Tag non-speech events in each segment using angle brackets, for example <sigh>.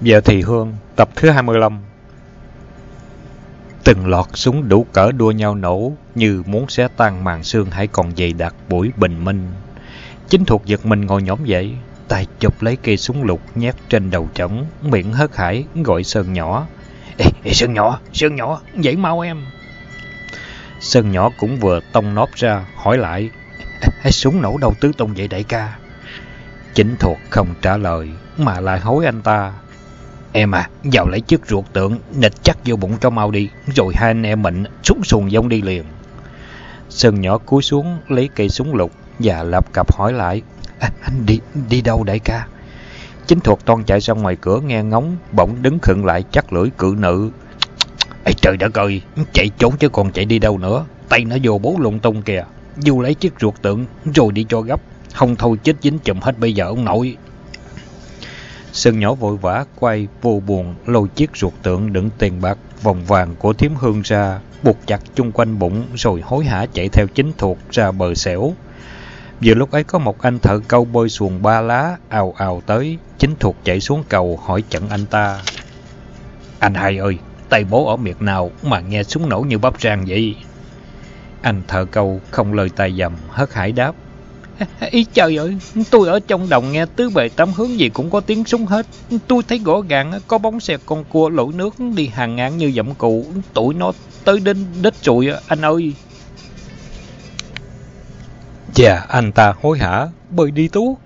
Giờ thì Hương, tập thứ 25 Từng lọt súng đủ cỡ đua nhau nổ như muốn xé tan màn xương hãy còn dày đặc buổi bình minh. Chính thuộc giật mình ngồi nhóm dậy, tay chụp lấy cây súng lục nhét trên đầu trống, miệng hớt hải gọi Sơn nhỏ. Ê, ê Sơn nhỏ, Sơn nhỏ, dậy mau em. Sơn nhỏ cũng vừa tông nóp ra, hỏi lại. Ê, súng nổ đâu tứ tung vậy đại ca? Chính thuộc không trả lời, mà lại hối anh ta. Em à, vào lấy chiếc ruột tượng, nịch chắc vô bụng cho mau đi, rồi hai anh em mình xuống xuồng giống đi liền. Sơn nhỏ cúi xuống, lấy cây súng lục và lập cặp hỏi lại. À, anh đi đi đâu đại ca? Chính thuộc toan chạy ra ngoài cửa nghe ngóng, bỗng đứng khựng lại chắc lưỡi cự nữ. Ê trời đất ơi, chạy trốn chứ còn chạy đi đâu nữa. Tay nó vô bố lung tung kìa. Dù lấy chiếc ruột tượng rồi đi cho gấp. Không thôi chết dính chùm hết bây giờ ông nội. Sơn nhỏ vội vã quay vô buồn lôi chiếc ruột tượng đựng tiền bạc vòng vàng của thiếm hương ra, buộc chặt chung quanh bụng rồi hối hả chạy theo chính thuộc ra bờ xẻo. Vừa lúc ấy có một anh thợ câu bơi xuồng ba lá ào ào tới, chính thuộc chạy xuống cầu hỏi chặn anh ta. Anh hai ơi, tay bố ở miệt nào mà nghe súng nổ như bắp rang vậy? Anh thợ câu không lời tài dầm, hớt hải đáp. Ý trời ơi, tôi ở trong đồng nghe tứ bề tám hướng gì cũng có tiếng súng hết. Tôi thấy gõ gàng có bóng xe con cua lội nước đi hàng ngàn như dậm cụ. Tụi nó tới đến đích trụi anh ơi. Chà, anh ta hối hả, bơi đi tú.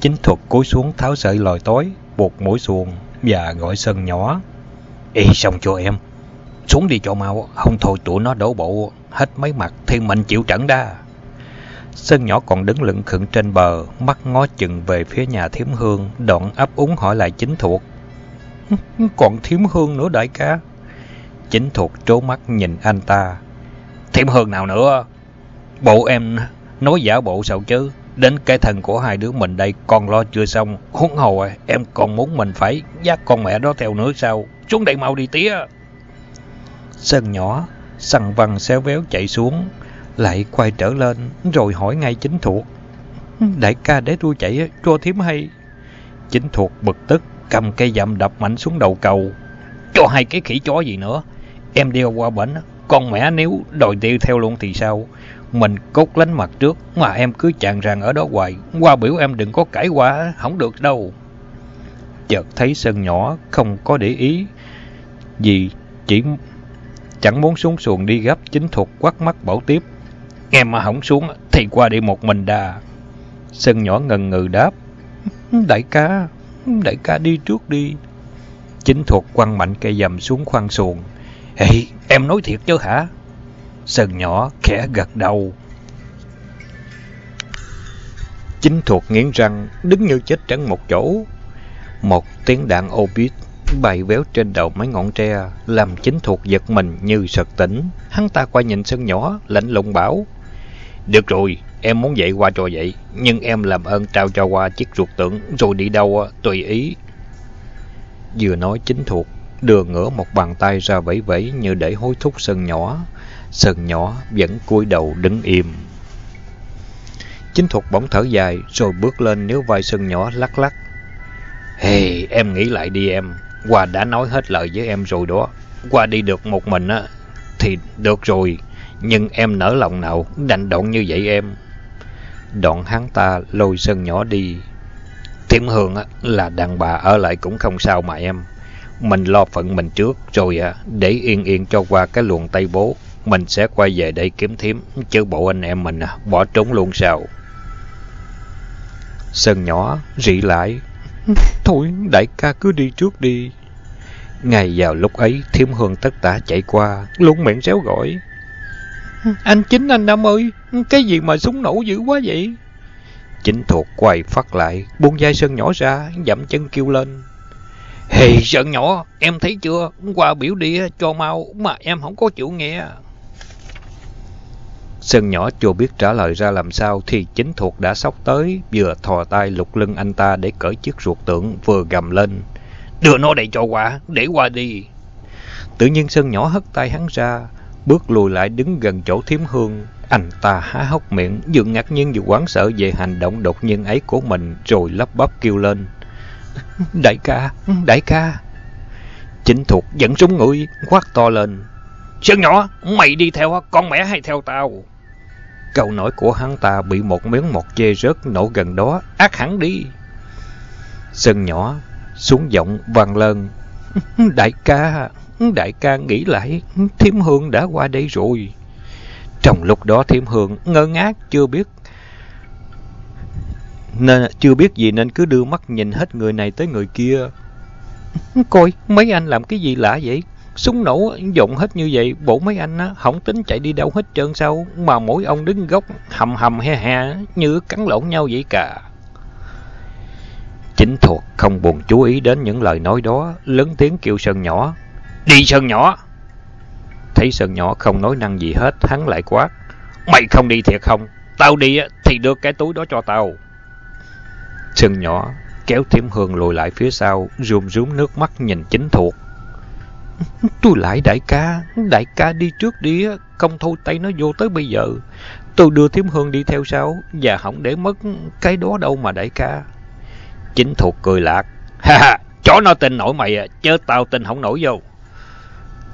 Chính thuật cúi xuống tháo sợi lòi tối, buộc mũi xuồng và gọi sân nhỏ. Ý xong cho em. Xuống đi cho mau, không thôi tụi nó đổ bộ, hết mấy mặt thì mình chịu trận đa. Sơn nhỏ còn đứng lững khựng trên bờ, mắt ngó chừng về phía nhà thiếm hương, đoạn ấp úng hỏi lại chính thuộc. <laughs> Còn thiếm hương nữa đại ca? Chính thuộc trố mắt nhìn anh ta. Thiếm hương nào nữa? Bộ em nói giả bộ sao chứ? Đến cái thân của hai đứa mình đây còn lo chưa xong. Huống hồ à, em còn muốn mình phải dắt con mẹ đó theo nữa sao? Xuống đây mau đi tía. Sơn nhỏ, săn văng xéo véo chạy xuống, lại quay trở lên rồi hỏi ngay chính thuộc. Đại ca để tôi chạy cho thím hay. Chính thuộc bực tức cầm cây dầm đập mạnh xuống đầu cầu. Cho hai cái khỉ chó gì nữa. Em đeo qua bển, con mẹ nếu đòi tiêu theo luôn thì sao? Mình cốt lánh mặt trước mà em cứ chàng ràng ở đó hoài. Qua biểu em đừng có cãi qua, không được đâu. Chợt thấy sân nhỏ không có để ý gì, chỉ chẳng muốn xuống xuồng đi gấp chính thuộc quắt mắt bảo tiếp. Em mà không xuống thì qua đi một mình đà. Sơn nhỏ ngần ngừ đáp. Đại ca, đại ca đi trước đi. Chính thuộc quăng mạnh cây dầm xuống khoang xuồng. Ê, em nói thiệt chứ hả? Sơn nhỏ khẽ gật đầu. Chính thuộc nghiến răng, đứng như chết trắng một chỗ. Một tiếng đạn obit bay véo trên đầu mấy ngọn tre, làm chính thuộc giật mình như sợt tỉnh. Hắn ta qua nhìn Sơn nhỏ, lạnh lùng bảo. Được rồi, em muốn dậy qua cho vậy, nhưng em làm ơn trao cho qua chiếc ruột tượng, rồi đi đâu tùy ý. Vừa nói chính thuộc, đưa ngửa một bàn tay ra vẫy vẫy như để hối thúc Sơn nhỏ. Sơn nhỏ vẫn cúi đầu đứng im. Chính thuộc bỗng thở dài, rồi bước lên nếu vai Sơn nhỏ lắc lắc. Hey, em nghĩ lại đi em, qua đã nói hết lời với em rồi đó. qua đi được một mình á, thì được rồi. Nhưng em nở lòng nào đành đoạn như vậy em. Đoạn hắn ta lôi sân nhỏ đi. Thiểm Hương á, là đàn bà ở lại cũng không sao mà em. Mình lo phận mình trước rồi à, để yên yên cho qua cái luồng Tây Bố. Mình sẽ quay về đây kiếm thiếm, chứ bộ anh em mình à, bỏ trốn luôn sao. Sơn nhỏ rỉ lại. <laughs> Thôi đại ca cứ đi trước đi. ngày vào lúc ấy, thiếm hương tất tả chạy qua, luôn miệng réo gọi. Anh Chính anh Năm ơi, cái gì mà súng nổ dữ quá vậy? Chính thuộc quay phát lại, buông dai Sơn nhỏ ra, dậm chân kêu lên. Hề Sơn nhỏ, em thấy chưa, qua biểu đi cho mau, mà em không có chịu nghe. Sơn nhỏ chưa biết trả lời ra làm sao thì chính thuộc đã sóc tới, vừa thò tay lục lưng anh ta để cởi chiếc ruột tượng, vừa gầm lên. Đưa nó đây cho qua, để qua đi. Tự nhiên Sơn nhỏ hất tay hắn ra, bước lùi lại đứng gần chỗ thiếm hương. Anh ta há hốc miệng, vừa ngạc nhiên vừa quán sợ về hành động đột nhiên ấy của mình, rồi lắp bắp kêu lên. <laughs> Đại ca, đại ca. Chính thuộc dẫn súng người, quát to lên. Sơn nhỏ, mày đi theo con mẹ hay theo tao? Câu nói của hắn ta bị một miếng mọt chê rớt nổ gần đó, ác hẳn đi. Sơn nhỏ, xuống giọng vang lên. <laughs> Đại ca, đại ca nghĩ lại, Thiêm hương đã qua đây rồi. Trong lúc đó Thiêm hương ngơ ngác chưa biết nên chưa biết gì nên cứ đưa mắt nhìn hết người này tới người kia. Coi, mấy anh làm cái gì lạ vậy? Súng nổ dụng hết như vậy, bộ mấy anh á, không tính chạy đi đâu hết trơn sao, mà mỗi ông đứng góc hầm hầm he he như cắn lộn nhau vậy cả. Chính thuộc không buồn chú ý đến những lời nói đó, lớn tiếng kêu Sơn nhỏ. Đi Sơn nhỏ! Thấy Sơn nhỏ không nói năng gì hết, hắn lại quát. Mày không đi thiệt không? Tao đi thì đưa cái túi đó cho tao. Sơn nhỏ kéo thiểm hương lùi lại phía sau, rùm rúm nước mắt nhìn chính thuộc. Tôi lại đại ca, đại ca đi trước đi, không thôi tay nó vô tới bây giờ. Tôi đưa thiểm hương đi theo sau, và không để mất cái đó đâu mà đại ca. Chính thuộc cười lạc. Ha ha, chó nó tin nổi mày, à, chớ tao tin không nổi vô.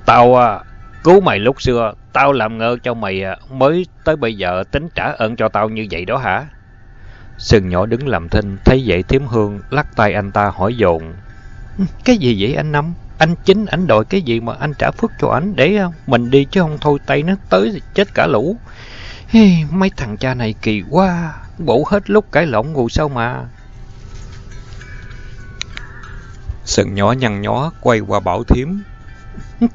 Tao à, cứu mày lúc xưa, tao làm ngơ cho mày à, mới tới bây giờ tính trả ơn cho tao như vậy đó hả? Sừng nhỏ đứng làm thinh, thấy vậy thiếm hương, lắc tay anh ta hỏi dồn. Cái gì vậy anh Năm? Anh chính ảnh đòi cái gì mà anh trả phước cho ảnh để à, mình đi chứ không thôi tay nó tới chết cả lũ. Hey, mấy thằng cha này kỳ quá, bộ hết lúc cãi lộn ngủ sao mà. Sừng nhỏ nhăn nhó quay qua bảo thiếm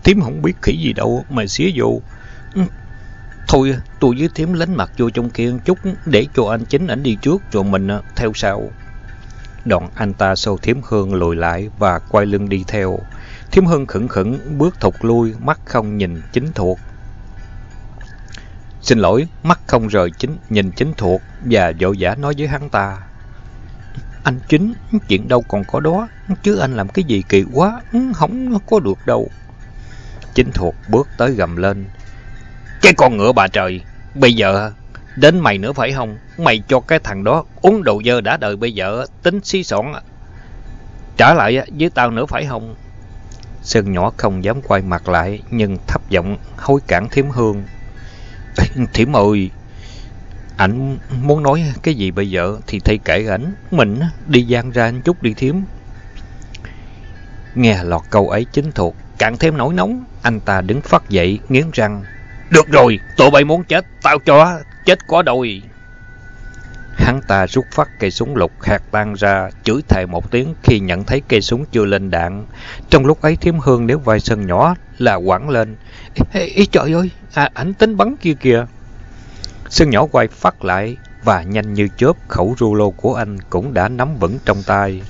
tiếm không biết khỉ gì đâu mà xía vô. Thôi, tôi với thím lánh mặt vô trong kia chút để cho anh chính ảnh đi trước rồi mình à, theo sau. Đoạn anh ta sâu tiếm hương lùi lại và quay lưng đi theo. Thiếm hương khẩn khẩn bước thụt lui, mắt không nhìn chính thuộc. Xin lỗi, mắt không rời chính nhìn chính thuộc và dỗ dã nói với hắn ta. Anh chính, chuyện đâu còn có đó, chứ anh làm cái gì kỳ quá, không có được đâu. Chính thuộc bước tới gầm lên. Cái con ngựa bà trời, bây giờ đến mày nữa phải không? Mày cho cái thằng đó uống đồ dơ đã đời bây giờ tính xí xỏn. Trả lại với tao nữa phải không? Sơn nhỏ không dám quay mặt lại nhưng thấp giọng hối cản thiếm hương. <laughs> Thiếm ơi, ảnh muốn nói cái gì bây giờ thì thay kể ảnh. Mình đi gian ra chút đi thiếm. Nghe lọt câu ấy chính thuộc, càng thêm nổi nóng. Anh ta đứng phát dậy, nghiến răng. Được rồi, tụi bay muốn chết, tao cho, chết có đôi. Hắn ta rút phát cây súng lục hạt tan ra, chửi thề một tiếng khi nhận thấy cây súng chưa lên đạn. Trong lúc ấy thiếm hương nếu vai sân nhỏ là quẳng lên. Ê, ê, trời ơi, à, ảnh tính bắn kia kìa. Sân nhỏ quay phát lại và nhanh như chớp khẩu rulo của anh cũng đã nắm vững trong tay.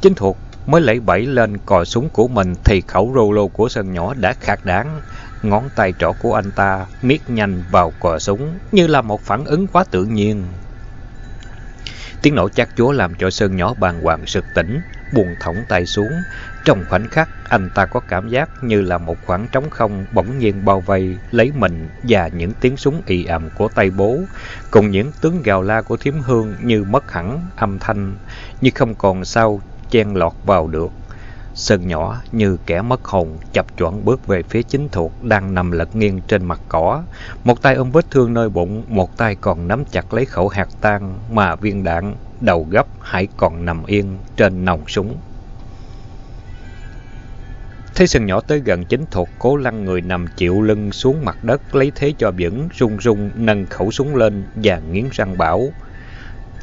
Chính thuộc mới lấy bẫy lên cò súng của mình thì khẩu rulo của sân nhỏ đã khạc đáng. Ngón tay trỏ của anh ta miết nhanh vào cò súng như là một phản ứng quá tự nhiên. Tiếng nổ chát chúa làm cho Sơn nhỏ bàng hoàng sực tỉnh, buồn thõng tay xuống. Trong khoảnh khắc, anh ta có cảm giác như là một khoảng trống không bỗng nhiên bao vây lấy mình và những tiếng súng ì ầm của tay bố, cùng những tiếng gào la của thiếm hương như mất hẳn âm thanh, như không còn sao chen lọt vào được. Sơn nhỏ như kẻ mất hồn, chập choạng bước về phía chính thuộc đang nằm lật nghiêng trên mặt cỏ. Một tay ôm vết thương nơi bụng, một tay còn nắm chặt lấy khẩu hạt tan mà viên đạn đầu gấp hãy còn nằm yên trên nòng súng. Thấy sừng nhỏ tới gần chính thuộc, cố lăn người nằm chịu lưng xuống mặt đất lấy thế cho vững, rung rung nâng khẩu súng lên và nghiến răng bảo.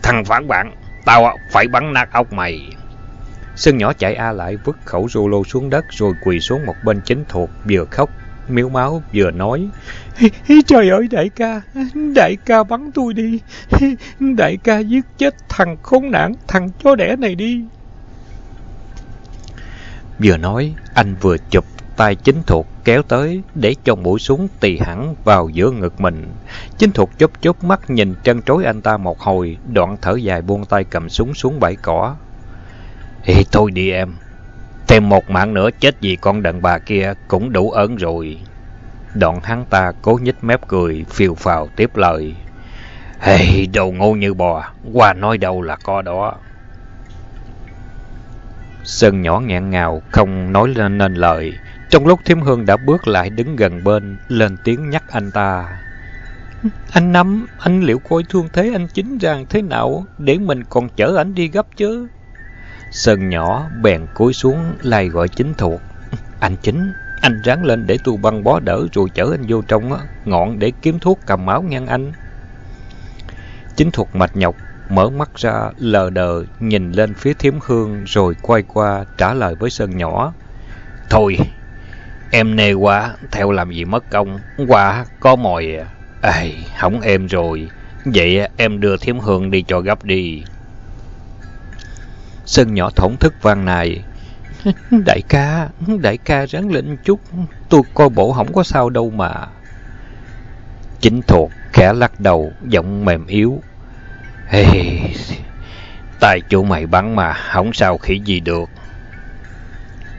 Thằng phản bạn, tao phải bắn nát ốc mày. Sơn nhỏ chạy a lại vứt khẩu lô xuống đất rồi quỳ xuống một bên chính thuộc vừa khóc miếu máu vừa nói Trời ơi đại ca, đại ca bắn tôi đi, đại ca giết chết thằng khốn nạn, thằng chó đẻ này đi. Vừa nói, anh vừa chụp tay chính thuộc kéo tới để cho mũi súng tì hẳn vào giữa ngực mình. Chính thuộc chớp chớp mắt nhìn chân trối anh ta một hồi, đoạn thở dài buông tay cầm súng xuống bãi cỏ. Ê, thôi đi em. Thêm một mạng nữa chết vì con đàn bà kia cũng đủ ớn rồi. Đoạn hắn ta cố nhích mép cười, phiêu phào tiếp lời. Hey, đồ ngu như bò, qua nói đâu là có đó. Sơn nhỏ nghẹn ngào, không nói lên nên lời. Trong lúc Thiếm Hương đã bước lại đứng gần bên, lên tiếng nhắc anh ta. Anh Năm, anh liệu coi thương thế anh chính rằng thế nào, để mình còn chở anh đi gấp chứ? Sơn nhỏ bèn cúi xuống lai gọi chính thuộc. <laughs> Anh chính, anh ráng lên để tôi băng bó đỡ rồi chở anh vô trong á, ngọn để kiếm thuốc cầm máu ngăn anh. Chính thuộc mạch nhọc, mở mắt ra lờ đờ nhìn lên phía thiếm hương rồi quay qua trả lời với Sơn nhỏ. Thôi, em nề quá, theo làm gì mất công, qua có mồi à. Ê, hỏng em rồi, vậy em đưa thiếm hương đi cho gấp đi. Sơn nhỏ thổn thức vang này. <laughs> Đại ca, đại ca ráng lên chút, tôi coi bộ không có sao đâu mà. Chính thuộc khẽ lắc đầu, giọng mềm yếu. Hey, tài chủ mày bắn mà, không sao khỉ gì được.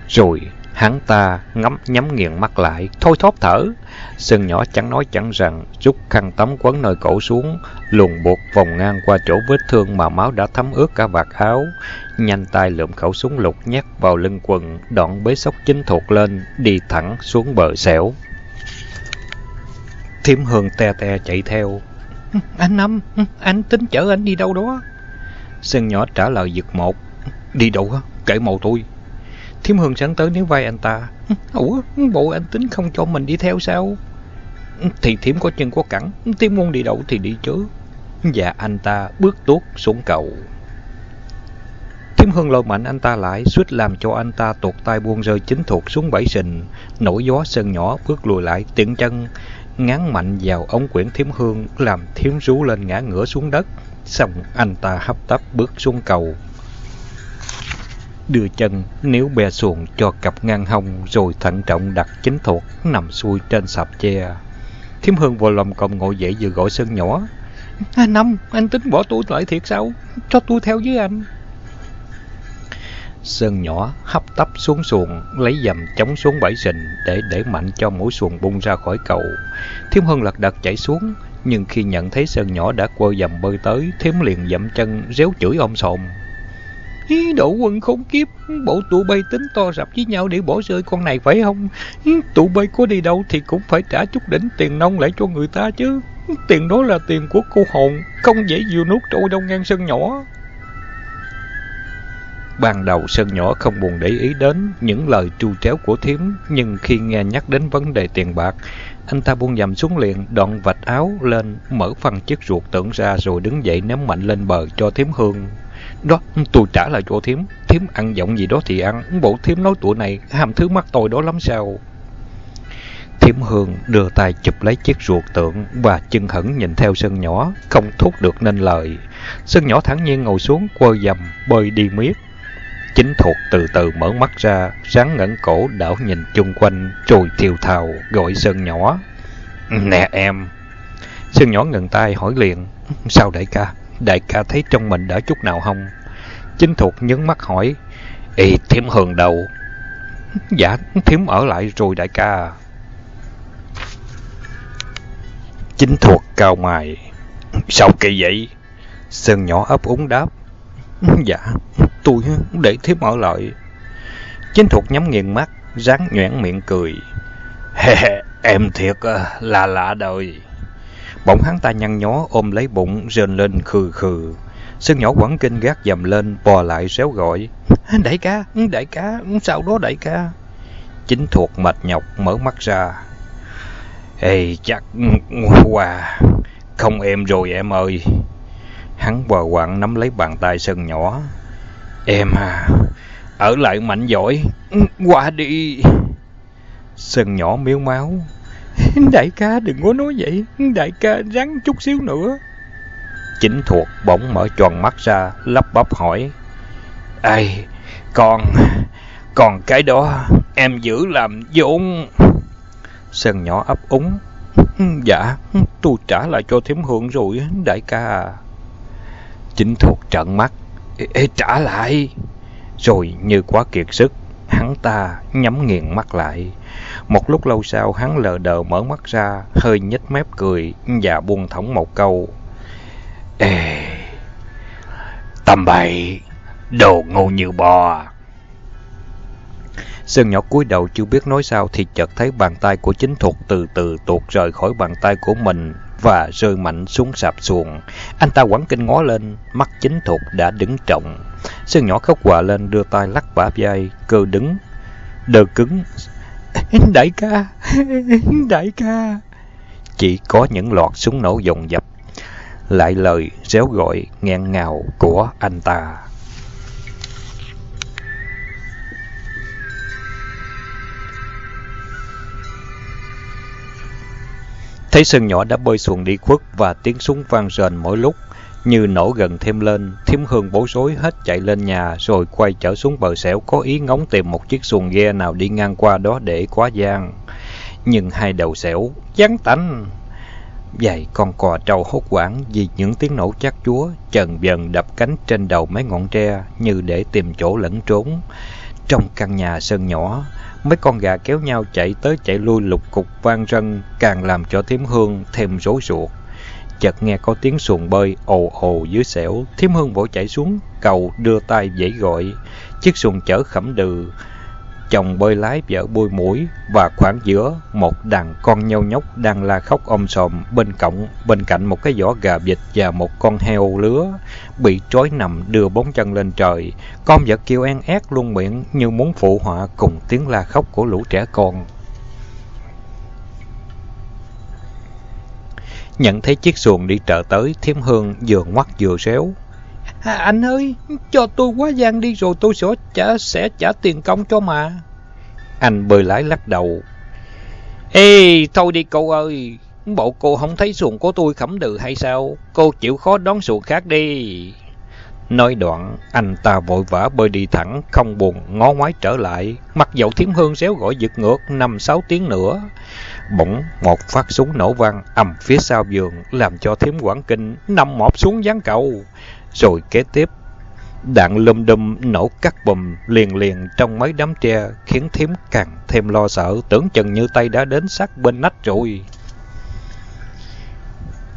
Rồi, hắn ta ngắm nhắm nghiền mắt lại, thôi thóp thở. Sơn nhỏ chẳng nói chẳng rằng, rút khăn tắm quấn nơi cổ xuống, luồn buộc vòng ngang qua chỗ vết thương mà máu đã thấm ướt cả vạt áo. Nhanh tay lượm khẩu súng lục nhét vào lưng quần, đoạn bế sóc chính thuộc lên, đi thẳng xuống bờ xẻo. Thiểm Hương te te chạy theo. Anh Năm, anh tính chở anh đi đâu đó? Sơn nhỏ trả lời giật một. Đi đâu á? Kể màu tôi. Thiêm Hương sẵn tới nếu vai anh ta. Ủa, bộ anh tính không cho mình đi theo sao? Thì Thiêm có chân có cẳng, Thiêm muốn đi đâu thì đi chứ. Và anh ta bước tuốt xuống cầu. Thiêm Hương lôi mạnh anh ta lại, suýt làm cho anh ta tuột tay buông rơi chính thuộc xuống bẫy sình. Nổi gió sơn nhỏ bước lùi lại, tiện chân, ngán mạnh vào ống quyển Thiêm Hương, làm Thiêm rú lên ngã ngửa xuống đất. Xong anh ta hấp tấp bước xuống cầu. Đưa chân nếu bè xuồng cho cặp ngang hông rồi thận trọng đặt chính thuộc nằm xuôi trên sạp che. Thiểm Hương vô lòng còng ngồi dậy vừa gọi Sơn nhỏ. À, Năm, anh tính bỏ tôi lại thiệt sao? Cho tôi theo với anh. Sơn nhỏ hấp tấp xuống xuồng, lấy dầm chống xuống bãi sình để để mạnh cho mũi xuồng bung ra khỏi cầu. Thiếm Hương lật đật chạy xuống, nhưng khi nhận thấy Sơn nhỏ đã quơ dầm bơi tới, Thiếm liền dậm chân, réo chửi ôm sồn. Ý, đổ quân khốn kiếp, bộ tụi bay tính to rập với nhau để bỏ rơi con này phải không? Tụi bay có đi đâu thì cũng phải trả chút đỉnh tiền nông lại cho người ta chứ. Tiền đó là tiền của cô hồn, không dễ dịu nuốt trôi đâu ngang sân nhỏ. Ban đầu Sơn nhỏ không buồn để ý đến những lời tru tréo của thiếm, nhưng khi nghe nhắc đến vấn đề tiền bạc, anh ta buông dầm xuống liền, đoạn vạch áo lên, mở phần chiếc ruột tưởng ra rồi đứng dậy ném mạnh lên bờ cho thiếm hương. Đó, tôi trả lại cho thím thím ăn giọng gì đó thì ăn, bộ thím nói tụi này ham thứ mắt tôi đó lắm sao. Thiểm Hương đưa tay chụp lấy chiếc ruột tượng và chân hững nhìn theo Sơn nhỏ, không thốt được nên lời. Sơn nhỏ thẳng nhiên ngồi xuống, quơ dầm, bơi đi miết. Chính thuộc từ từ mở mắt ra, sáng ngẩn cổ đảo nhìn chung quanh, rồi thiều thào gọi Sơn nhỏ. Nè em. Sơn nhỏ ngừng tay hỏi liền, sao đại ca? Đại ca thấy trong mình đã chút nào không? Chính thuộc nhấn mắt hỏi, Ê, thiếm hường đầu. <laughs> Dạ, thiếm ở lại rồi đại ca. Chính thuộc cao mài. Sao kỳ vậy? Sơn nhỏ ấp úng đáp. <laughs> Dạ, tôi để thiếp ở lại. Chính thuộc nhắm nghiền mắt, ráng nhoảng miệng cười. Hè, em thiệt à, là lạ đời. Bỗng hắn ta nhăn nhó ôm lấy bụng, rên lên khừ khừ. Sương nhỏ quẳng kinh gác dầm lên, bò lại réo gọi. <laughs> Đại ca, đại ca, sao đó đại ca? Chính thuộc mệt nhọc, mở mắt ra. Ê, chắc... Wow, không em rồi em ơi. Hắn bò quạng nắm lấy bàn tay Sơn nhỏ. Em à, ở lại mạnh giỏi, qua đi. Sơn nhỏ miếu máu. <laughs> Đại ca đừng có nói vậy, đại ca rắn chút xíu nữa. Chính thuộc bỗng mở tròn mắt ra, lắp bắp hỏi. Ây, còn, còn cái đó em giữ làm vốn. Sơn nhỏ ấp úng. <laughs> Dạ, tôi trả lại cho thím hương rồi, đại ca. À. Chính thuộc trợn mắt. Ê, ê, trả lại. Rồi như quá kiệt sức, hắn ta nhắm nghiền mắt lại. Một lúc lâu sau, hắn lờ đờ mở mắt ra, hơi nhếch mép cười và buông thõng một câu. Ê, tầm bậy, đồ ngu như bò. Sơn nhỏ cúi đầu chưa biết nói sao thì chợt thấy bàn tay của chính thuật từ từ tuột rời khỏi bàn tay của mình và rơi mạnh xuống sạp xuồng. Anh ta quẳng kinh ngó lên, mắt chính thuật đã đứng trọng. Sơn nhỏ khóc quạ lên đưa tay lắc bả vai, cơ đứng, đờ cứng. Đại ca, đại ca. Chỉ có những loạt súng nổ dồn dập, lại lời réo gọi nghẹn ngào của anh ta. Thấy sân nhỏ đã bơi xuồng đi khuất và tiếng súng vang rền mỗi lúc, như nổ gần thêm lên, thiếm hương bối rối hết chạy lên nhà rồi quay trở xuống bờ xẻo có ý ngóng tìm một chiếc xuồng ghe nào đi ngang qua đó để quá gian. Nhưng hai đầu xẻo, vắng tánh. Vài con cò trâu hốt quảng vì những tiếng nổ chát chúa, chần dần đập cánh trên đầu mấy ngọn tre như để tìm chỗ lẫn trốn. Trong căn nhà sơn nhỏ, Mấy con gà kéo nhau chạy tới chạy lui lục cục vang rân, càng làm cho Thiếm Hương thêm rối ruột. Chợt nghe có tiếng xuồng bơi ồ ồ dưới xẻo, Thiếm Hương vội chạy xuống, cầu đưa tay dãy gọi. Chiếc xuồng chở khẩm đừ, chồng bơi lái vợ bôi mũi và khoảng giữa một đàn con nhâu nhóc đang la khóc om sòm. Bên cạnh bên cạnh một cái giỏ gà vịt và một con heo lứa bị trói nằm đưa bốn chân lên trời. Con vợ kêu en ét luôn miệng như muốn phụ họa cùng tiếng la khóc của lũ trẻ con. Nhận thấy chiếc xuồng đi chợ tới thiếm hương vừa ngoắt vừa réo À, anh ơi, cho tôi quá gian đi rồi tôi sẽ trả, sẽ trả tiền công cho mà. Anh bơi lái lắc đầu. Ê, thôi đi cô ơi, bộ cô không thấy xuồng của tôi khẩm đừ hay sao? Cô chịu khó đón xuồng khác đi. Nói đoạn, anh ta vội vã bơi đi thẳng, không buồn, ngó ngoái trở lại. Mặc dầu thiếm hương xéo gọi giật ngược năm sáu tiếng nữa. Bỗng một phát súng nổ vang ầm phía sau giường, làm cho thiếm quảng kinh nằm mọp xuống gián cầu. Rồi kế tiếp, đạn lum đum nổ cắt bùm liền liền trong mấy đám tre, khiến thiếm càng thêm lo sợ, tưởng chừng như tay đã đến sát bên nách rồi.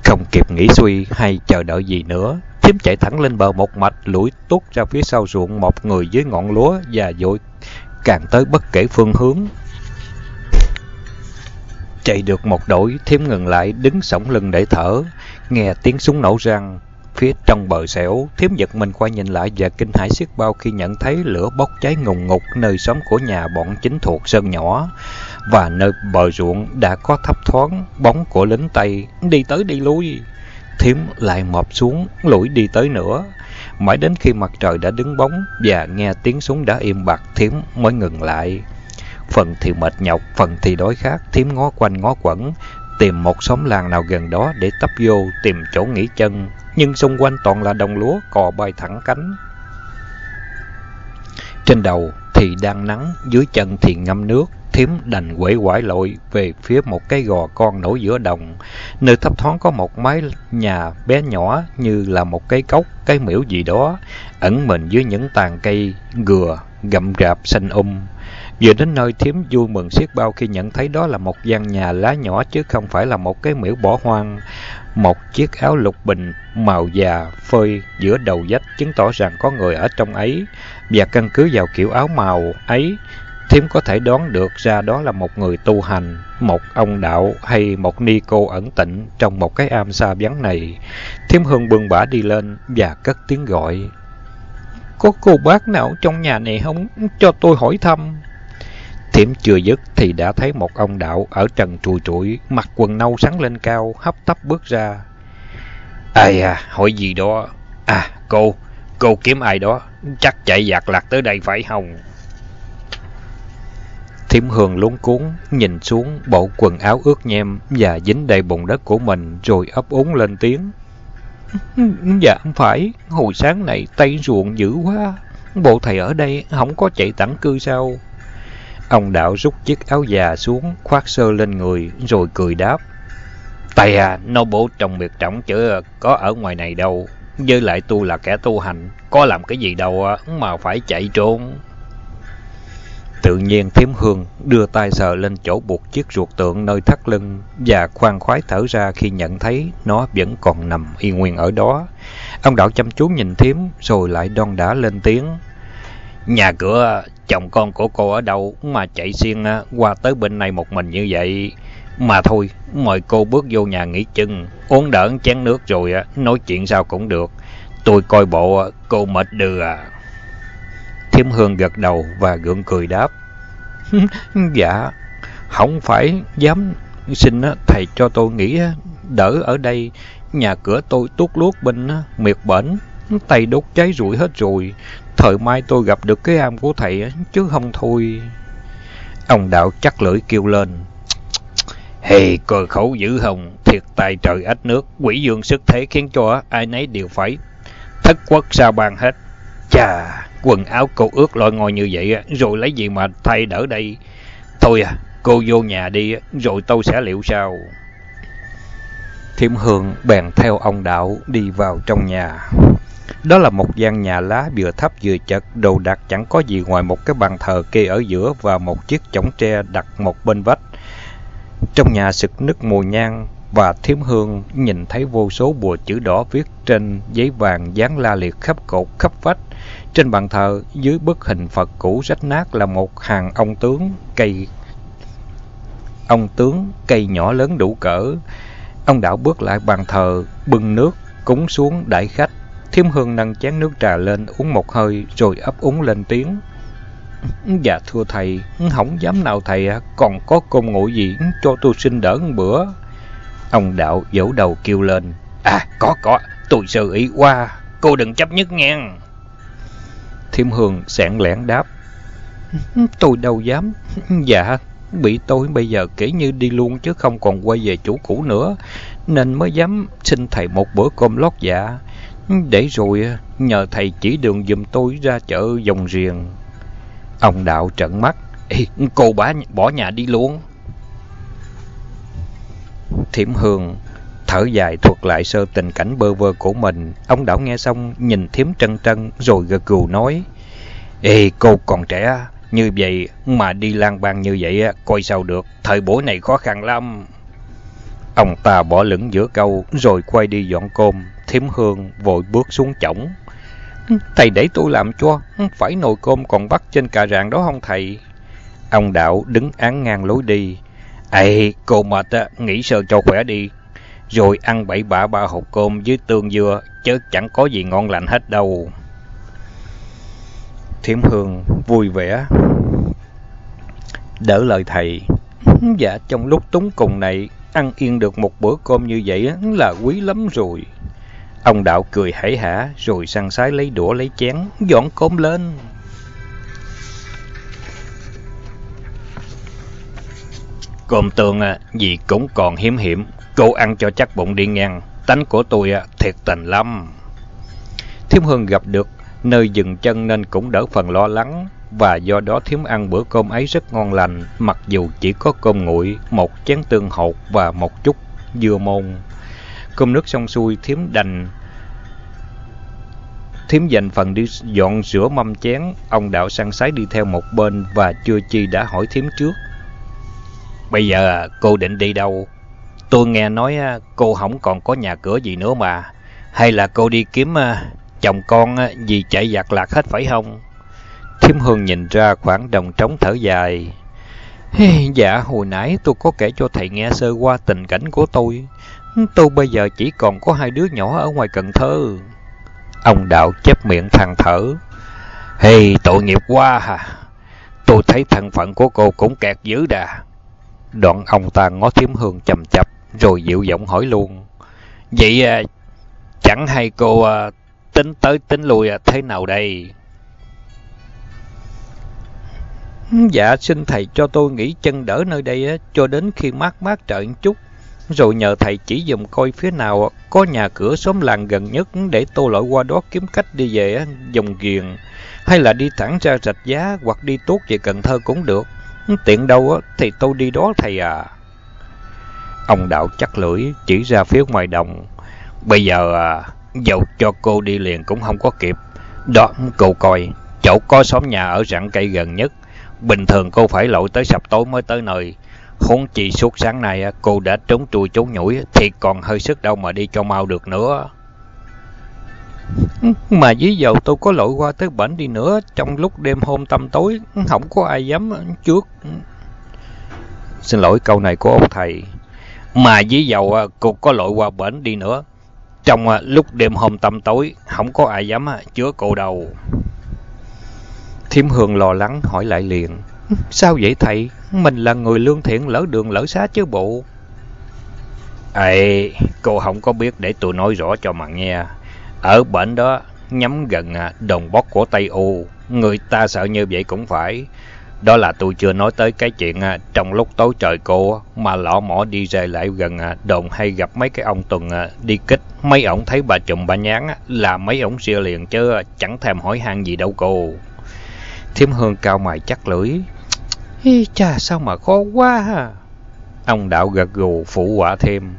Không kịp nghĩ suy hay chờ đợi gì nữa, thiếm chạy thẳng lên bờ một mạch, lủi tút ra phía sau ruộng một người dưới ngọn lúa và dội càng tới bất kể phương hướng. Chạy được một đổi, thiếm ngừng lại, đứng sổng lưng để thở, nghe tiếng súng nổ răng, Phía trong bờ xẻo, thiếm giật mình quay nhìn lại và kinh hãi xiết bao khi nhận thấy lửa bốc cháy ngùng ngục nơi xóm của nhà bọn chính thuộc sơn nhỏ. Và nơi bờ ruộng đã có thấp thoáng bóng của lính Tây đi tới đi lui. Thiếm lại mọp xuống, lủi đi tới nữa. Mãi đến khi mặt trời đã đứng bóng và nghe tiếng súng đã im bặt, thiếm mới ngừng lại. Phần thì mệt nhọc, phần thì đói khát, thiếm ngó quanh ngó quẩn, tìm một xóm làng nào gần đó để tấp vô tìm chỗ nghỉ chân, nhưng xung quanh toàn là đồng lúa cò bay thẳng cánh. Trên đầu thì đang nắng, dưới chân thì ngâm nước, thiếm đành quẩy quải lội về phía một cái gò con nổi giữa đồng, nơi thấp thoáng có một mái nhà bé nhỏ như là một cái cốc, cái miễu gì đó, ẩn mình dưới những tàn cây gừa, gậm rạp xanh um. Vừa đến nơi thiếm vui mừng xiết bao khi nhận thấy đó là một gian nhà lá nhỏ chứ không phải là một cái miễu bỏ hoang. Một chiếc áo lục bình màu già phơi giữa đầu dách chứng tỏ rằng có người ở trong ấy. Và căn cứ vào kiểu áo màu ấy, thiếm có thể đoán được ra đó là một người tu hành, một ông đạo hay một ni cô ẩn tịnh trong một cái am xa vắng này. Thiếm hương bưng bả đi lên và cất tiếng gọi. Có cô bác nào trong nhà này không? Cho tôi hỏi thăm. Thiểm chưa dứt thì đã thấy một ông đạo ở trần trùi trụi, mặc quần nâu sáng lên cao, hấp tấp bước ra. Ai à, hỏi gì đó? À, cô, cô kiếm ai đó? Chắc chạy giặc lạc tới đây phải không? Thiểm Hường lúng cuốn, nhìn xuống bộ quần áo ướt nhem và dính đầy bùn đất của mình rồi ấp úng lên tiếng. <laughs> Dạ không phải, hồi sáng này tay ruộng dữ quá. Bộ thầy ở đây không có chạy tản cư sao? Ông đạo rút chiếc áo già xuống, khoác sơ lên người, rồi cười đáp. Tay à, nô bổ trong biệt trọng chứ có ở ngoài này đâu. Với lại tu là kẻ tu hành, có làm cái gì đâu mà phải chạy trốn. Tự nhiên thiếm hương đưa tay sờ lên chỗ buộc chiếc ruột tượng nơi thắt lưng và khoan khoái thở ra khi nhận thấy nó vẫn còn nằm y nguyên ở đó. Ông đạo chăm chú nhìn thiếm rồi lại đon đả lên tiếng. Nhà cửa chồng con của cô ở đâu mà chạy xuyên qua tới bên này một mình như vậy. Mà thôi, mời cô bước vô nhà nghỉ chân, uống đỡ chén nước rồi nói chuyện sao cũng được. Tôi coi bộ cô mệt đưa à. Thiếm Hương gật đầu và gượng cười đáp. <laughs> dạ, không phải dám xin thầy cho tôi nghỉ đỡ ở đây. Nhà cửa tôi tuốt luốt bên miệt bệnh tay đốt cháy rụi hết rồi. Thời mai tôi gặp được cái am của thầy chứ không thôi. Ông đạo chắc lưỡi kêu lên. Hề cờ khẩu dữ hồng, thiệt tài trời ách nước, quỷ dương sức thế khiến cho ai nấy đều phải thất quốc sao ban hết. Chà, quần áo cô ướt lội ngồi như vậy, rồi lấy gì mà thay đỡ đây? Thôi à, cô vô nhà đi, rồi tôi sẽ liệu sao? Thiểm Hương bèn theo ông Đạo đi vào trong nhà. Đó là một gian nhà lá vừa thấp vừa chật, đồ đạc chẳng có gì ngoài một cái bàn thờ kê ở giữa và một chiếc chõng tre đặt một bên vách. Trong nhà sực nức mùi nhang và thiếm hương nhìn thấy vô số bùa chữ đỏ viết trên giấy vàng dán la liệt khắp cột khắp vách. Trên bàn thờ dưới bức hình Phật cũ rách nát là một hàng ông tướng cây ông tướng cây nhỏ lớn đủ cỡ. Ông đạo bước lại bàn thờ, bưng nước cúng xuống đại khách. Thiêm hương nâng chén nước trà lên uống một hơi rồi ấp úng lên tiếng. Dạ thưa thầy, không dám nào thầy ạ, còn có công ngụ gì cho tôi xin đỡ một bữa. Ông đạo vỗ đầu kêu lên. À, có, có, tôi sơ ý qua, cô đừng chấp nhất nghe. Thiêm Hương sẹn lẻn đáp. Tôi đâu dám. Dạ, bị tôi bây giờ kể như đi luôn chứ không còn quay về chủ cũ nữa. Nên mới dám xin thầy một bữa cơm lót dạ. Để rồi à, nhờ thầy chỉ đường giùm tôi ra chợ dòng riềng. Ông đạo trợn mắt. Ê, cô bá bỏ nhà đi luôn. Thiểm Hương thở dài thuật lại sơ tình cảnh bơ vơ của mình. Ông đạo nghe xong nhìn Thiểm trân trân rồi gật gù nói. Ê cô còn trẻ, như vậy mà đi lang bang như vậy à, coi sao được, thời buổi này khó khăn lắm. Ông ta bỏ lửng giữa câu rồi quay đi dọn cơm, thiếm hương vội bước xuống chổng. Thầy để tôi làm cho, phải nồi cơm còn bắt trên cà rạng đó không thầy? Ông Đạo đứng án ngang lối đi. Ê, cô mệt á, nghỉ sơ cho khỏe đi. Rồi ăn bảy bả ba hộp cơm với tương dưa, chứ chẳng có gì ngon lành hết đâu. Thiểm Hương vui vẻ. Đỡ lời thầy. Dạ, trong lúc túng cùng này, ăn yên được một bữa cơm như vậy là quý lắm rồi. Ông đạo cười hảy hả, rồi săn sái lấy đũa lấy chén, dọn cơm lên. Cơm tương à, gì cũng còn hiếm hiểm, cô ăn cho chắc bụng đi ngang, tánh của tôi à, thiệt tình lắm. Thiếm Hương gặp được nơi dừng chân nên cũng đỡ phần lo lắng, và do đó Thiếm ăn bữa cơm ấy rất ngon lành, mặc dù chỉ có cơm nguội, một chén tương hột và một chút dưa môn. Cơm nước xong xuôi, Thiếm đành Thiếm dành phần đi dọn rửa mâm chén, ông đạo sang sái đi theo một bên và chưa chi đã hỏi Thiếm trước. Bây giờ cô định đi đâu? Tôi nghe nói à, cô không còn có nhà cửa gì nữa mà. Hay là cô đi kiếm à, chồng con à, vì chạy giặt lạc hết phải không? Thiếm Hương nhìn ra khoảng đồng trống thở dài. Dạ, hồi nãy tôi có kể cho thầy nghe sơ qua tình cảnh của tôi. Tôi bây giờ chỉ còn có hai đứa nhỏ ở ngoài Cần Thơ. Ông Đạo chép miệng than thở. Hey, tội nghiệp quá hà Tôi thấy thân phận của cô cũng kẹt dữ đà. Đoạn ông ta ngó thiếm hương chầm chập, rồi dịu giọng hỏi luôn. Vậy à, chẳng hay cô à, tính tới tính lui à, thế nào đây? Dạ, xin thầy cho tôi nghỉ chân đỡ nơi đây á, cho đến khi mát mát trời chút. Rồi nhờ thầy chỉ dùm coi phía nào có nhà cửa xóm làng gần nhất để tôi lội qua đó kiếm cách đi về dòng ghiền. Hay là đi thẳng ra rạch giá hoặc đi tốt về Cần Thơ cũng được. Tiện đâu thì tôi đi đó thầy à. Ông đạo chắc lưỡi chỉ ra phía ngoài đồng. Bây giờ à, dầu cho cô đi liền cũng không có kịp. Đó, cô coi, chỗ có xóm nhà ở rặng cây gần nhất. Bình thường cô phải lội tới sập tối mới tới nơi. Huống chi suốt sáng nay cô đã trốn trùi trốn nhủi thì còn hơi sức đâu mà đi cho mau được nữa. Mà dí dầu tôi có lội qua tới bển đi nữa, trong lúc đêm hôm tăm tối, không có ai dám trước. Xin lỗi câu này của ông thầy. Mà dí dầu cô có lội qua bển đi nữa, trong lúc đêm hôm tăm tối, không có ai dám chứa cô đâu. Thiếm Hương lo lắng hỏi lại liền. Sao vậy thầy? Mình là người lương thiện lỡ đường lỡ xá chứ bộ. Ê, cô không có biết để tôi nói rõ cho mà nghe. Ở bển đó, nhắm gần à, đồng bóc của Tây U, người ta sợ như vậy cũng phải. Đó là tôi chưa nói tới cái chuyện à, trong lúc tối trời cô mà lọ mỏ đi rời lại gần đồng đồn hay gặp mấy cái ông tuần à, đi kích. Mấy ổng thấy bà trùm bà nhán là mấy ổng xia liền chứ chẳng thèm hỏi han gì đâu cô. Thiếm hương cao mày chắc lưỡi. Ý chà sao mà khó quá ha. Ông đạo gật gù phụ họa thêm.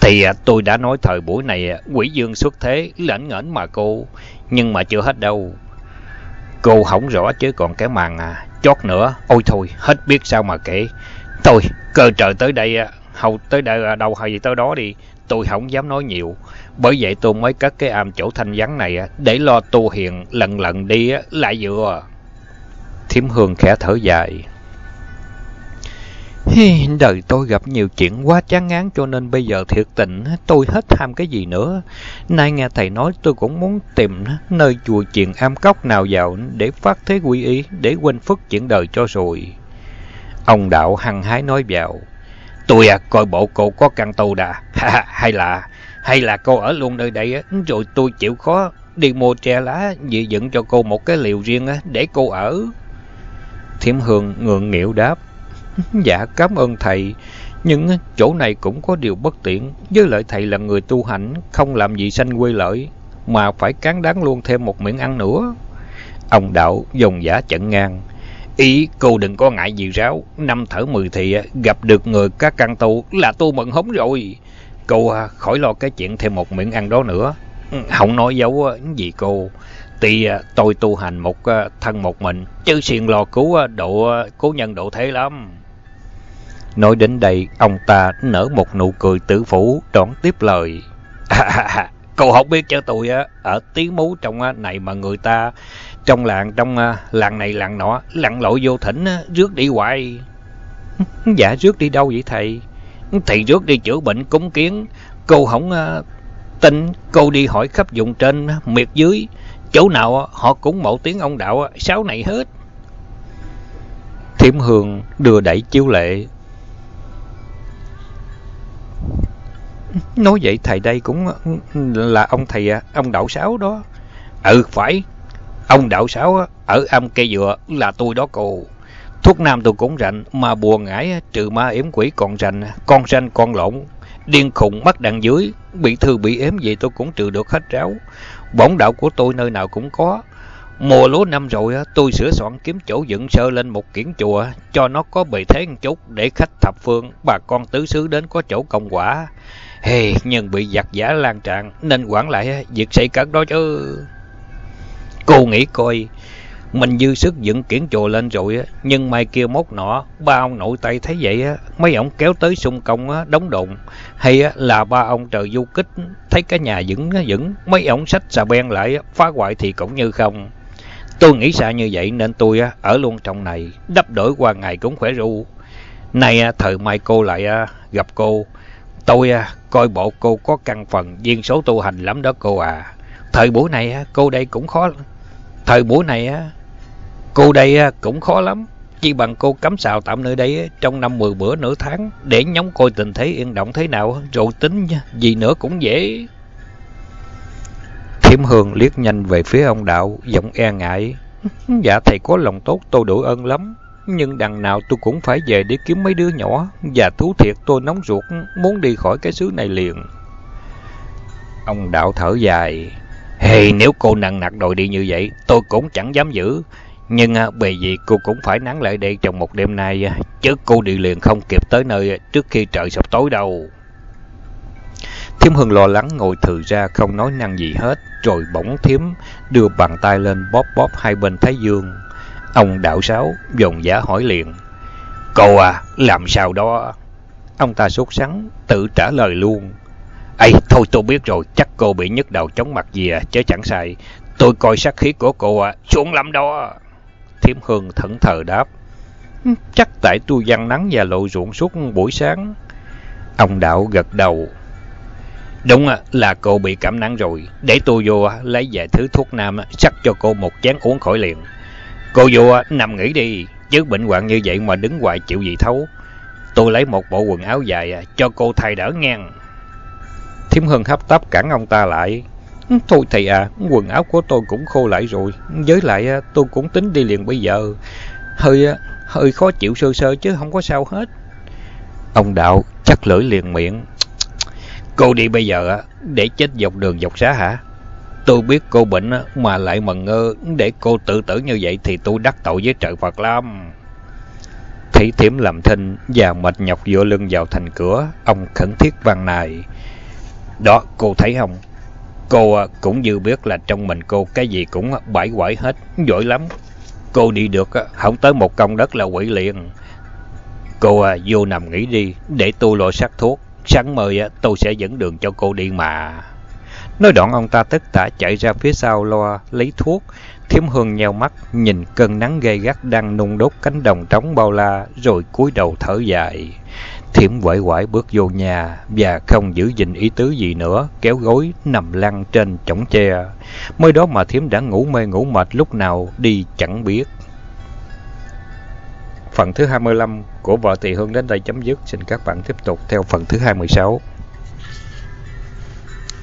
Thì à, tôi đã nói thời buổi này à, quỷ dương xuất thế, lãnh ngẩn mà cô, nhưng mà chưa hết đâu. Cô hỏng rõ chứ còn cái màn à, chót nữa, ôi thôi, hết biết sao mà kể. Thôi, cơ trời tới đây, à, hầu tới đây à, đâu hay gì tới đó đi, tôi không dám nói nhiều. Bởi vậy tôi mới cất cái am chỗ thanh vắng này à, để lo tu hiền lần lần đi lại vừa. Thiếm hương khẽ thở dài. Hi, đời tôi gặp nhiều chuyện quá chán ngán cho nên bây giờ thiệt tình tôi hết tham cái gì nữa. Nay nghe thầy nói tôi cũng muốn tìm nơi chùa chuyện am cốc nào vào để phát thế quy y, để quên phức chuyện đời cho rồi. Ông đạo hăng hái nói vào. Tôi à, coi bộ cô có căn tu đà. hay là hay là cô ở luôn nơi đây rồi tôi chịu khó đi mua tre lá dị dựng cho cô một cái liều riêng để cô ở. Thiểm Hương ngượng nghịu đáp. Dạ cảm ơn thầy, nhưng chỗ này cũng có điều bất tiện. Với lợi thầy là người tu hành, không làm gì sanh quê lợi, mà phải cán đáng luôn thêm một miệng ăn nữa. Ông đạo dùng giả chận ngang. Ý cô đừng có ngại gì ráo, năm thở mười thì à, gặp được người các căn tu là tu mừng hống rồi. Cô à, khỏi lo cái chuyện thêm một miệng ăn đó nữa. Không nói dấu gì cô. Tuy à, tôi tu hành một à, thân một mình, chứ xiên lo cứu à, độ cứu nhân độ thế lắm. Nói đến đây, ông ta nở một nụ cười tử phủ, đón tiếp lời. À, không biết cho tôi á, ở tiếng mú trong này mà người ta trong làng trong làng này làng nọ lặn lội vô thỉnh rước đi hoài. <laughs> Dạ rước đi đâu vậy thầy? Thì rước đi chữa bệnh cúng kiến, cô không tin, cô đi hỏi khắp vùng trên miệt dưới, chỗ nào họ cũng mộ tiếng ông đạo sáu này hết. Thiểm Hương đưa đẩy chiếu lệ Nói vậy thầy đây cũng là ông thầy, à, ông Đạo Sáu đó. Ừ, phải. Ông Đạo Sáu ở âm cây dừa là tôi đó cô. Thuốc nam tôi cũng rành, mà bùa ngải trừ ma yếm quỷ còn rành, con ranh con lộn. Điên khùng mắt đằng dưới, bị thư bị ếm gì tôi cũng trừ được hết ráo. Bổn đạo của tôi nơi nào cũng có. Mùa lúa năm rồi tôi sửa soạn kiếm chỗ dựng sơ lên một kiển chùa cho nó có bề thế một chút để khách thập phương, bà con tứ xứ đến có chỗ công quả. Hey, nhưng bị giặc giả lan tràn nên quản lại việc xây cất đó chứ. Cô nghĩ coi, mình dư sức dựng kiển chùa lên rồi á, nhưng mai kia mốt nọ, ba ông nội tay thấy vậy á, mấy ông kéo tới xung công đóng đồn, hay là ba ông trời du kích thấy cái nhà vững vững, mấy ông sách xà ben lại phá hoại thì cũng như không. Tôi nghĩ xa như vậy nên tôi ở luôn trong này, đắp đổi qua ngày cũng khỏe ru. Nay thời mai cô lại gặp cô, tôi coi bộ cô có căn phần duyên số tu hành lắm đó cô à. Thời buổi này cô đây cũng khó. Thời buổi này cô đây cũng khó lắm. Chỉ bằng cô cắm xào tạm nơi đây trong năm 10 bữa nửa tháng để nhóm coi tình thế yên động thế nào rồi tính gì nữa cũng dễ. Thiểm Hương liếc nhanh về phía ông đạo, giọng e ngại. <laughs> Dạ thầy có lòng tốt tôi đủ ơn lắm, nhưng đằng nào tôi cũng phải về để kiếm mấy đứa nhỏ, và thú thiệt tôi nóng ruột, muốn đi khỏi cái xứ này liền. Ông đạo thở dài. Hey, nếu cô nặng nặc đòi đi như vậy, tôi cũng chẳng dám giữ. Nhưng à, bề gì cô cũng phải nắng lại đây trong một đêm nay, à, chứ cô đi liền không kịp tới nơi à, trước khi trời sập tối đâu. Thiếm Hưng lo lắng ngồi thừ ra không nói năng gì hết, rồi bỗng Thiếm đưa bàn tay lên bóp bóp hai bên thái dương. Ông đạo sáo dồn giả hỏi liền. Cô à, làm sao đó? Ông ta sốt sắng, tự trả lời luôn. Ây, thôi tôi biết rồi, chắc cô bị nhức đầu chóng mặt gì à, chứ chẳng sai. Tôi coi sát khí của cô à, xuống lắm đó. Thiếm Hương thẫn thờ đáp. Chắc tại tôi văn nắng và lộ ruộng suốt buổi sáng. Ông Đạo gật đầu. Đúng là cô bị cảm nắng rồi. Để tôi vô lấy vài thứ thuốc nam sắc cho cô một chén uống khỏi liền. Cô vô nằm nghỉ đi. Chứ bệnh hoạn như vậy mà đứng hoài chịu gì thấu. Tôi lấy một bộ quần áo dài cho cô thay đỡ ngang. Thiếm Hưng hấp tấp cản ông ta lại. Thôi thầy à, quần áo của tôi cũng khô lại rồi. Với lại à, tôi cũng tính đi liền bây giờ. Hơi à, hơi khó chịu sơ sơ chứ không có sao hết. Ông Đạo chắc lưỡi liền miệng. Cô đi bây giờ à, để chết dọc đường dọc xá hả? Tôi biết cô bệnh mà lại mần ngơ để cô tự tử như vậy thì tôi đắc tội với trời Phật lắm. Thấy thiểm làm thinh và mệt nhọc dựa lưng vào thành cửa, ông khẩn thiết vàng này. Đó, cô thấy không? Cô à, cũng như biết là trong mình cô cái gì cũng bãi quải hết, giỏi lắm. Cô đi được, à, không tới một công đất là quỷ liền. Cô à, vô nằm nghỉ đi, để tôi lo sắc thuốc. Sáng mời tôi sẽ dẫn đường cho cô đi mà. Nói đoạn ông ta tức tả chạy ra phía sau lo lấy thuốc. Thiếm Hương nheo mắt, nhìn cơn nắng gay gắt đang nung đốt cánh đồng trống bao la, rồi cúi đầu thở dài. Thiểm quẩy quải bước vô nhà và không giữ gìn ý tứ gì nữa, kéo gối nằm lăn trên chõng tre. Mới đó mà Thiểm đã ngủ mê ngủ mệt lúc nào đi chẳng biết. Phần thứ 25 của Vợ Tỳ Hương đến đây chấm dứt. Xin các bạn tiếp tục theo phần thứ 26.